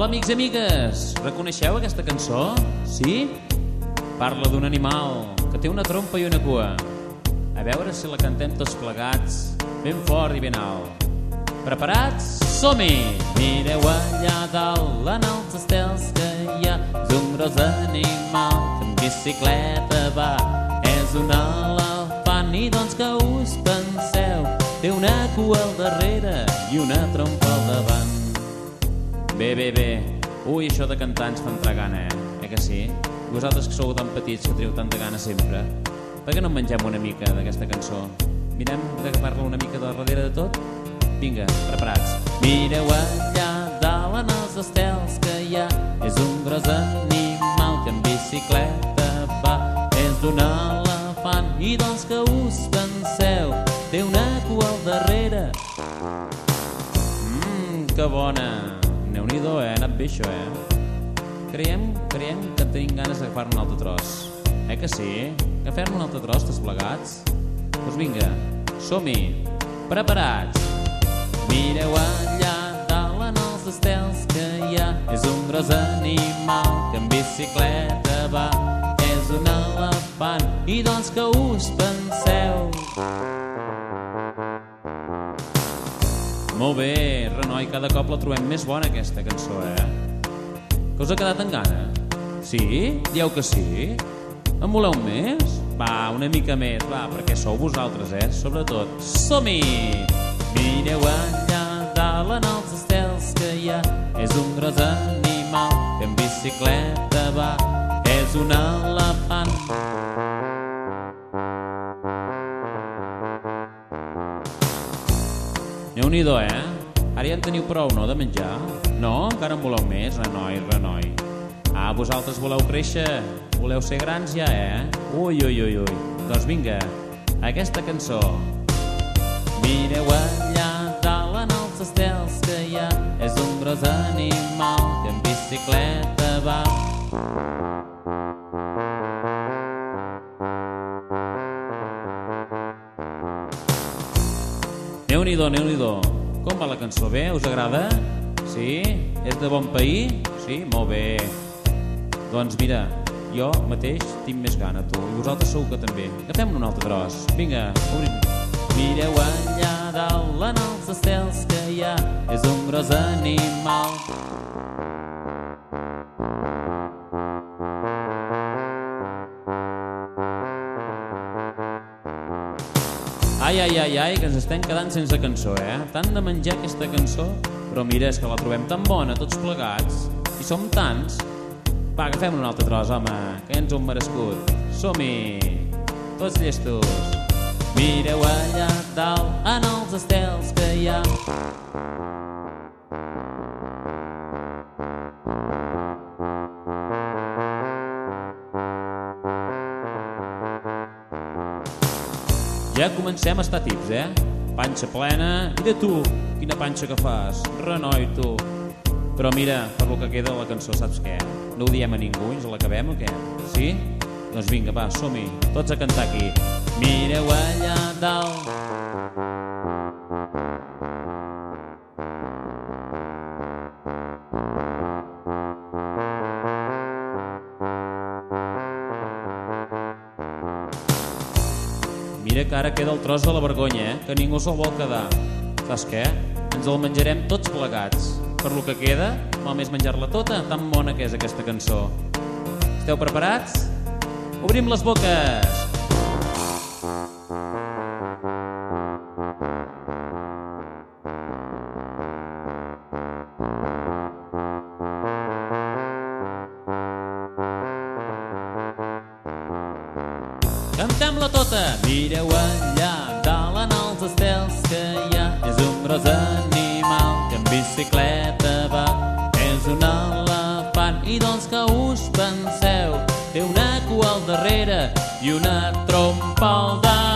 Hola, amics i amigues! Reconeixeu aquesta cançó? Sí? Parla d'un animal que té una trompa i una cua. A veure si la cantem tots plegats, ben fort i ben alt. Preparats? Som-hi! Mireu allà dalt en els estels que hi ha. És un gros animal que en bicicleta va. És un elefant i doncs que us penseu? Té una cua al darrere i una trompa al davant. Bé, bé, bé. Ui, això de cantar ens fa entrar gana, eh? Eh que sí? Vosaltres que sou tan petits que teniu tanta gana sempre. Per què no en mengem una mica d'aquesta cançó? Mirem d'agafar-la una mica de darrere de tot? Vinga, preparats. Mireu allà dalt en els estels que hi ha. És un gros animal que en bicicleta va. És un elefant i doncs que us penseu? Té una cua al darrere. Mmm, que bona. Déu-n'hi-do, eh? Ha anat bé això, eh? Creiem, creiem que tenim ganes d'agafar-ne un altre tros. Eh que sí? Agafem un altre tros, tots plegats? Doncs pues vinga, som-hi! Preparats! Mireu allà dalt en els estels que hi ha. És un gros animal que en bicicleta va. És un elefant i doncs que us penseu? Molt bé, Renoi, cada cop la trobem més bona aquesta cançó, eh? Que us ha quedat en gana? Sí? Dieu que sí? En voleu més? Va, una mica més, va, perquè sou vosaltres, eh? Sobretot, som-hi! Mireu allà dalt en els estels que hi ha. És un gros animal que en bicicleta va. És un elefant. Déu nhi eh? Ara ja en teniu prou, no, de menjar? No? Encara en voleu més? Renoi, renoi. Ah, vosaltres voleu créixer? Voleu ser grans ja, eh? Ui, ui, ui, ui. Doncs vinga, aquesta cançó. Mireu allà dalt en els estels que hi ha. És un gros animal que en bicicleta va. Déu nhi déu Com va la cançó? Bé? Us agrada? Sí? És de bon pair? Sí? Molt bé. Doncs mira, jo mateix tinc més gana, tu. I vosaltres segur que també. Agafem un altre tros. Vinga, obrim. Mireu allà dalt en els estels que hi ha. És un gros animal. Ai, ai, ai, ai, que ens estem quedant sense cançó, eh? Tant de menjar aquesta cançó, però mira, és que la trobem tan bona, tots plegats, i som tants. Va, agafem un altre tros, home, que ens ho hem merescut. Som-hi! Tots llestos! Mireu allà dalt en els estels que hi ha. Ja comencem a estar tips, eh? Panxa plena. Mira tu, quina panxa que fas. Renoi, tu. Però mira, per lo que queda la cançó, saps què? No ho diem a ningú i ens l'acabem o què? Sí? Doncs vinga, va, som-hi. Tots a cantar aquí. Mireu allà dalt. Mira que ara queda el tros de la vergonya, eh? que ningú se'l vol quedar. Saps què? Ens el menjarem tots plegats. Per lo que queda, mal més menjar-la tota, tan bona que és aquesta cançó. Esteu preparats? Obrim les boques! Cantem-la tota! Mireu allà, dalt en els estels que hi ha. És un gros animal que en bicicleta va. És un elefant i doncs que us penseu? Té una cua al darrere i una trompa al davant.